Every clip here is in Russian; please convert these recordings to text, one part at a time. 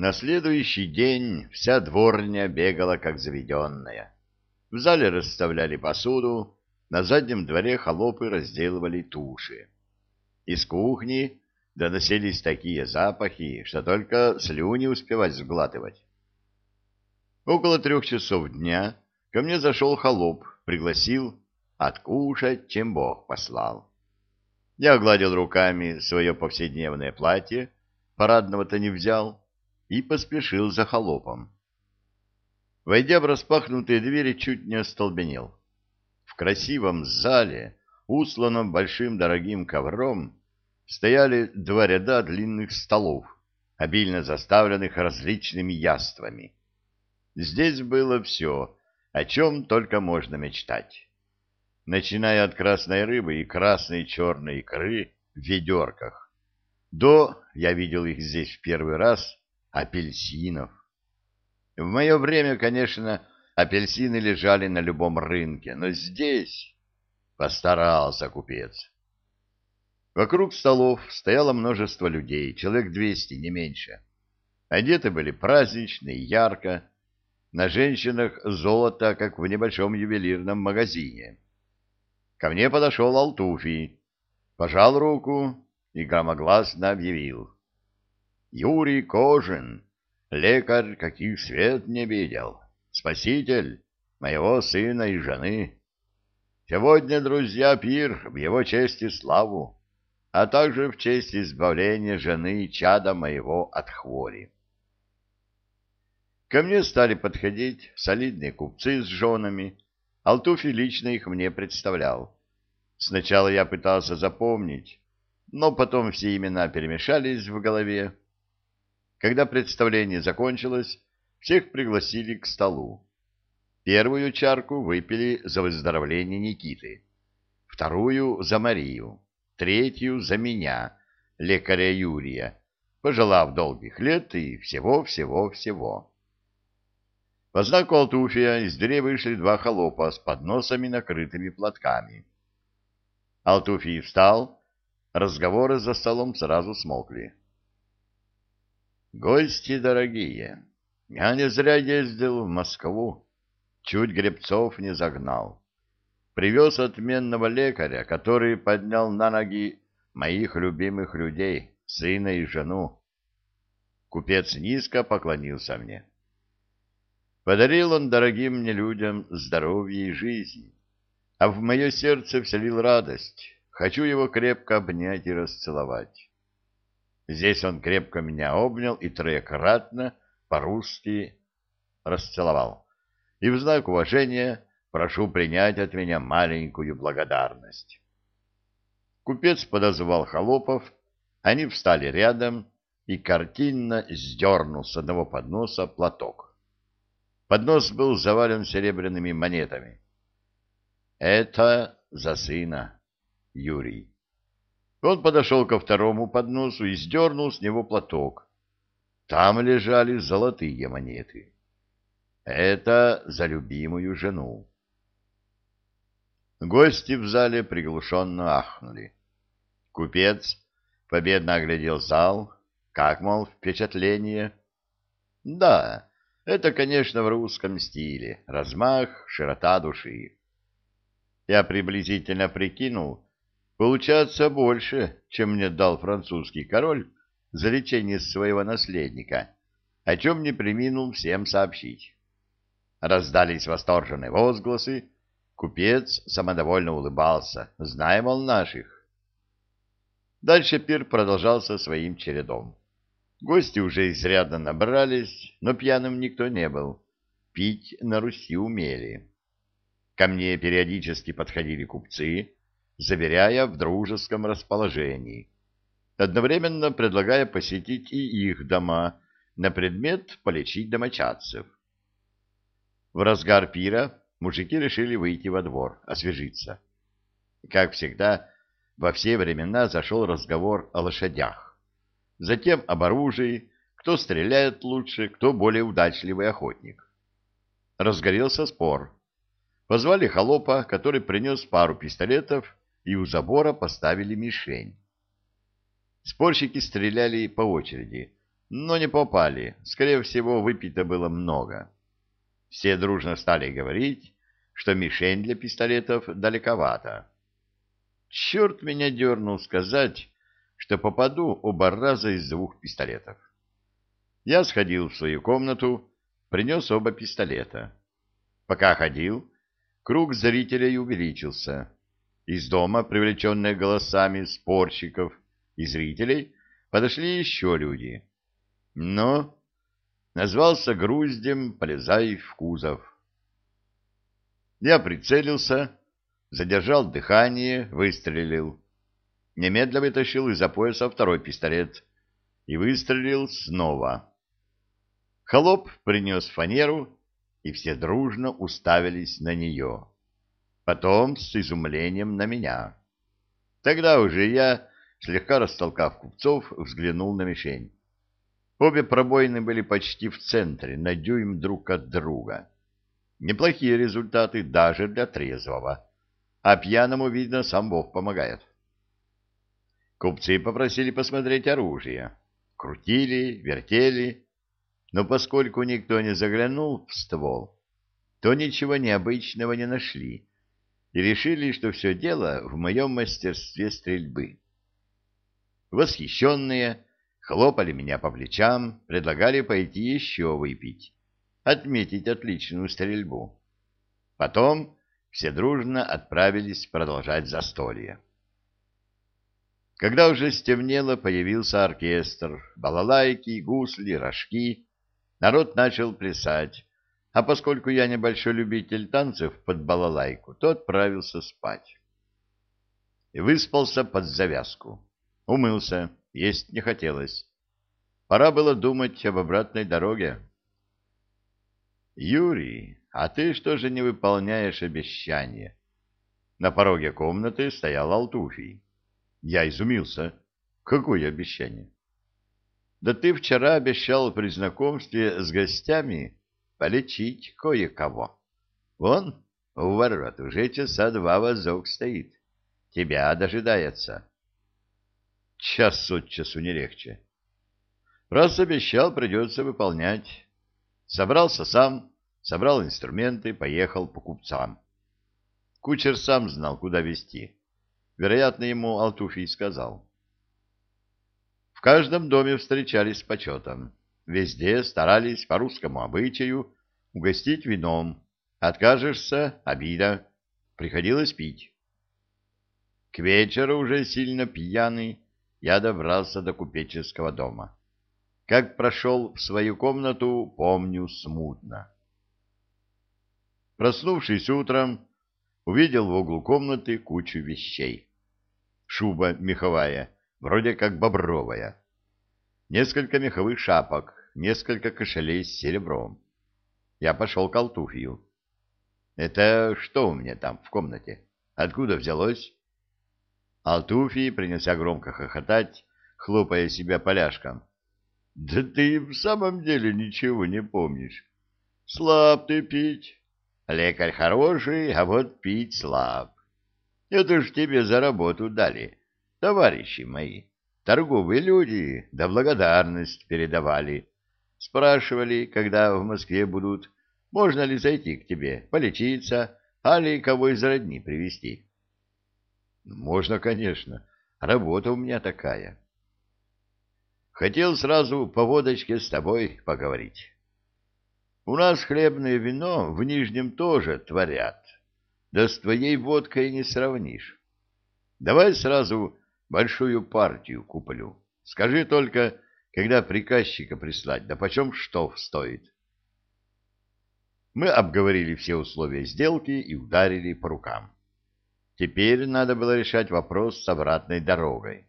На следующий день вся дворня бегала как заведенная. В зале расставляли посуду, на заднем дворе холопы разделывали туши. Из кухни доносились такие запахи, что только слюни успевать сглатывать. Около трех часов дня ко мне зашел холоп, пригласил откушать, чем Бог послал. Я огладил руками свое повседневное платье, парадного-то не взял, и поспешил за холопом. Войдя в распахнутые двери, чуть не остолбенел. В красивом зале, усланном большим дорогим ковром, стояли два ряда длинных столов, обильно заставленных различными яствами. Здесь было все, о чем только можно мечтать. Начиная от красной рыбы и красной черной икры в ведерках, до, я видел их здесь в первый раз, апельсинов. В мое время, конечно, апельсины лежали на любом рынке, но здесь постарался купец. Вокруг столов стояло множество людей, человек двести, не меньше. Одеты были празднично и ярко, на женщинах золото, как в небольшом ювелирном магазине. Ко мне подошел Алтуфий, пожал руку и громогласно объявил. Юрий Кожин, лекарь, каких свет не видел, спаситель моего сына и жены. Сегодня, друзья, пир в его честь и славу, а также в честь избавления жены и чада моего от хвори. Ко мне стали подходить солидные купцы с женами. Алтуфи лично их мне представлял. Сначала я пытался запомнить, но потом все имена перемешались в голове, когда представление закончилось, всех пригласили к столу. Первую чарку выпили за выздоровление Никиты, вторую — за Марию, третью — за меня, лекаря Юрия, пожелав долгих лет и всего-всего-всего. По знаку Алтуфия из дверей вышли два холопа с подносами, накрытыми платками. Алтуфий встал, разговоры за столом сразу смолкли. Гости дорогие, я не зря ездил в Москву, чуть гребцов не загнал. Привез отменного лекаря, который поднял на ноги моих любимых людей, сына и жену. Купец низко поклонился мне. Подарил он дорогим мне людям здоровье и жизнь, а в мое сердце вселил радость. Хочу его крепко обнять и расцеловать. Здесь он крепко меня обнял и троекратно по-русски расцеловал. И в знак уважения прошу принять от меня маленькую благодарность. Купец подозвал холопов, они встали рядом и картинно сдернул с одного подноса платок. Поднос был завален серебряными монетами. «Это за сына, Юрий». Он подошел ко второму подносу и сдернул с него платок. Там лежали золотые монеты. Это за любимую жену. Гости в зале приглушенно ахнули. Купец победно оглядел зал, как, мол, впечатление. Да, это, конечно, в русском стиле, размах, широта души. Я приблизительно прикинул, Получается больше, чем мне дал французский король за лечение своего наследника, о чем не приминул всем сообщить. Раздались восторженные возгласы, купец самодовольно улыбался, зная, мол, наших. Дальше пир продолжался своим чередом. Гости уже изрядно набрались, но пьяным никто не был. Пить на Руси умели. Ко мне периодически подходили купцы, заверяя в дружеском расположении, одновременно предлагая посетить и их дома на предмет полечить домочадцев. В разгар пира мужики решили выйти во двор, освежиться. Как всегда, во все времена зашел разговор о лошадях. Затем об оружии, кто стреляет лучше, кто более удачливый охотник. Разгорелся спор. Позвали холопа, который принес пару пистолетов и у забора поставили мишень. Спорщики стреляли по очереди, но не попали. Скорее всего, выпито было много. Все дружно стали говорить, что мишень для пистолетов далековато. Черт меня дернул сказать, что попаду оба раза из двух пистолетов. Я сходил в свою комнату, принес оба пистолета. Пока ходил, круг зрителей увеличился. Из дома, привлеченные голосами спорщиков и зрителей, подошли еще люди. Но назвался груздем, полезай в кузов. Я прицелился, задержал дыхание, выстрелил. Немедленно вытащил из-за пояса второй пистолет и выстрелил снова. Холоп принес фанеру, и все дружно уставились на нее потом с изумлением на меня. Тогда уже я, слегка растолкав купцов, взглянул на мишень. Обе пробоины были почти в центре, на дюйм друг от друга. Неплохие результаты даже для трезвого. А пьяному, видно, сам Бог помогает. Купцы попросили посмотреть оружие. Крутили, вертели, но поскольку никто не заглянул в ствол, то ничего необычного не нашли и решили, что все дело в моем мастерстве стрельбы. Восхищенные хлопали меня по плечам, предлагали пойти еще выпить, отметить отличную стрельбу. Потом все дружно отправились продолжать застолье. Когда уже стемнело, появился оркестр, балалайки, гусли, рожки. Народ начал плясать, а поскольку я небольшой любитель танцев под балалайку, то отправился спать. И выспался под завязку. Умылся, есть не хотелось. Пора было думать об обратной дороге. «Юрий, а ты что же не выполняешь обещание?» На пороге комнаты стоял Алтуфий. Я изумился. «Какое обещание?» «Да ты вчера обещал при знакомстве с гостями...» полечить кое-кого. Вон, у ворот уже часа два возок стоит. Тебя дожидается. Час от часу не легче. Раз обещал, придется выполнять. Собрался сам, собрал инструменты, поехал по купцам. Кучер сам знал, куда везти. Вероятно, ему Алтуфий сказал. В каждом доме встречались с почетом. Везде старались по русскому обычаю угостить вином. Откажешься — обида. Приходилось пить. К вечеру уже сильно пьяный я добрался до купеческого дома. Как прошел в свою комнату, помню смутно. Проснувшись утром, увидел в углу комнаты кучу вещей. Шуба меховая, вроде как бобровая. Несколько меховых шапок, несколько кошелей с серебром. Я пошел к Алтуфью. «Это что у меня там в комнате? Откуда взялось?» Алтуфий принялся громко хохотать, хлопая себя поляшком. «Да ты в самом деле ничего не помнишь. Слаб ты пить. Лекарь хороший, а вот пить слаб. Это ж тебе за работу дали, товарищи мои. Торговые люди, да благодарность передавали. Спрашивали, когда в Москве будут, можно ли зайти к тебе, полечиться, а ли кого из родни привести. Можно, конечно. Работа у меня такая. Хотел сразу по водочке с тобой поговорить. У нас хлебное вино в Нижнем тоже творят. Да с твоей водкой не сравнишь. Давай сразу большую партию куплю. Скажи только, когда приказчика прислать, да почем что стоит. Мы обговорили все условия сделки и ударили по рукам. Теперь надо было решать вопрос с обратной дорогой.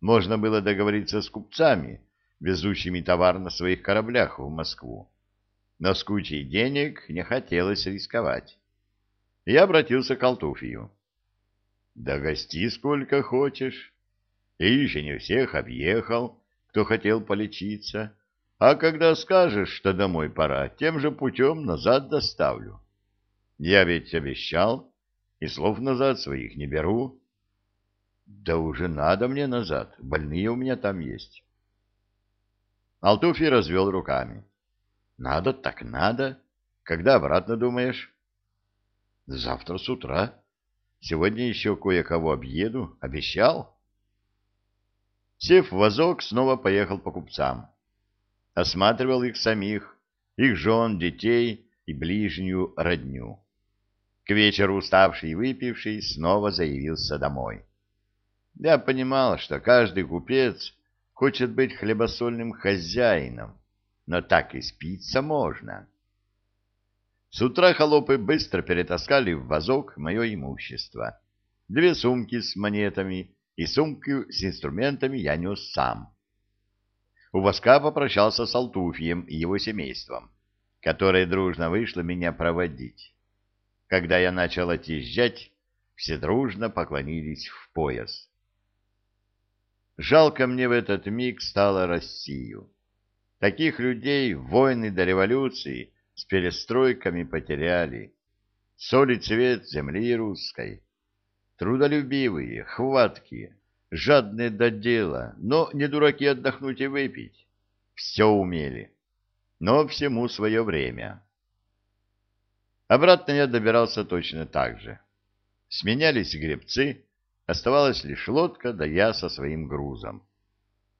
Можно было договориться с купцами, везущими товар на своих кораблях в Москву. Но с кучей денег не хотелось рисковать. Я обратился к Алтуфию. «Да гости сколько хочешь. И еще не всех объехал кто хотел полечиться, а когда скажешь, что домой пора, тем же путем назад доставлю. Я ведь обещал, и слов назад своих не беру. Да уже надо мне назад, больные у меня там есть. Алтуфий развел руками. Надо так надо. Когда обратно думаешь? Завтра с утра. Сегодня еще кое-кого объеду. Обещал? Сев в вазок, снова поехал по купцам. Осматривал их самих, их жен, детей и ближнюю родню. К вечеру уставший и выпивший снова заявился домой. Я понимал, что каждый купец хочет быть хлебосольным хозяином, но так и спиться можно. С утра холопы быстро перетаскали в вазок мое имущество. Две сумки с монетами и сумку с инструментами я нес сам. У воска попрощался с Алтуфьем и его семейством, которое дружно вышло меня проводить. Когда я начал отъезжать, все дружно поклонились в пояс. Жалко мне в этот миг стало Россию. Таких людей войны до революции с перестройками потеряли. Соль и цвет земли русской. Трудолюбивые, хваткие, жадные до дела, но не дураки отдохнуть и выпить. Все умели, но всему свое время. Обратно я добирался точно так же. Сменялись гребцы, Оставалась лишь лодка, да я со своим грузом.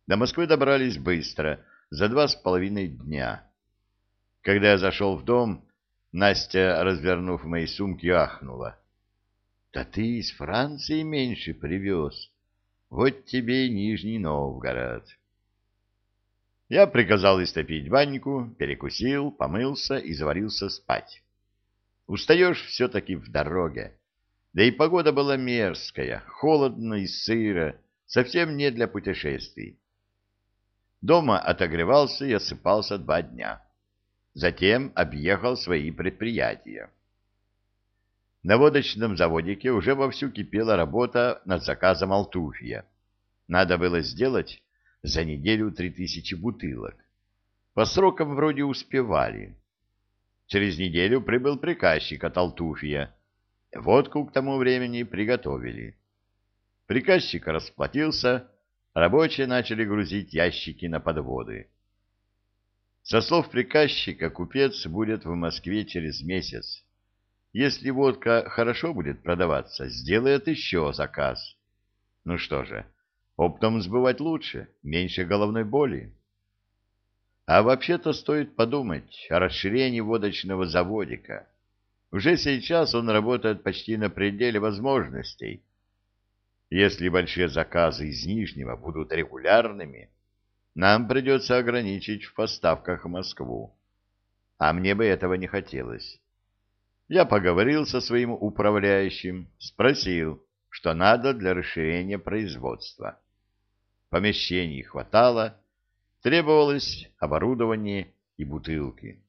До Москвы добрались быстро, за два с половиной дня. Когда я зашел в дом, Настя, развернув мои сумки, ахнула. — Да ты из Франции меньше привез. Вот тебе и Нижний Новгород. Я приказал истопить баньку, перекусил, помылся и заварился спать. Устаешь все-таки в дороге. Да и погода была мерзкая, холодно и сыро, совсем не для путешествий. Дома отогревался и осыпался два дня. Затем объехал свои предприятия. На водочном заводике уже вовсю кипела работа над заказом Алтуфья. Надо было сделать за неделю три тысячи бутылок. По срокам вроде успевали. Через неделю прибыл приказчик от Алтуфья, Водку к тому времени приготовили. Приказчик расплатился, рабочие начали грузить ящики на подводы. Со слов приказчика, купец будет в Москве через месяц. Если водка хорошо будет продаваться, сделает еще заказ. Ну что же, оптом сбывать лучше, меньше головной боли. А вообще-то стоит подумать о расширении водочного заводика. Уже сейчас он работает почти на пределе возможностей. Если большие заказы из Нижнего будут регулярными, нам придется ограничить в поставках Москву. А мне бы этого не хотелось. Я поговорил со своим управляющим, спросил, что надо для расширения производства. Помещений хватало, требовалось оборудование и бутылки.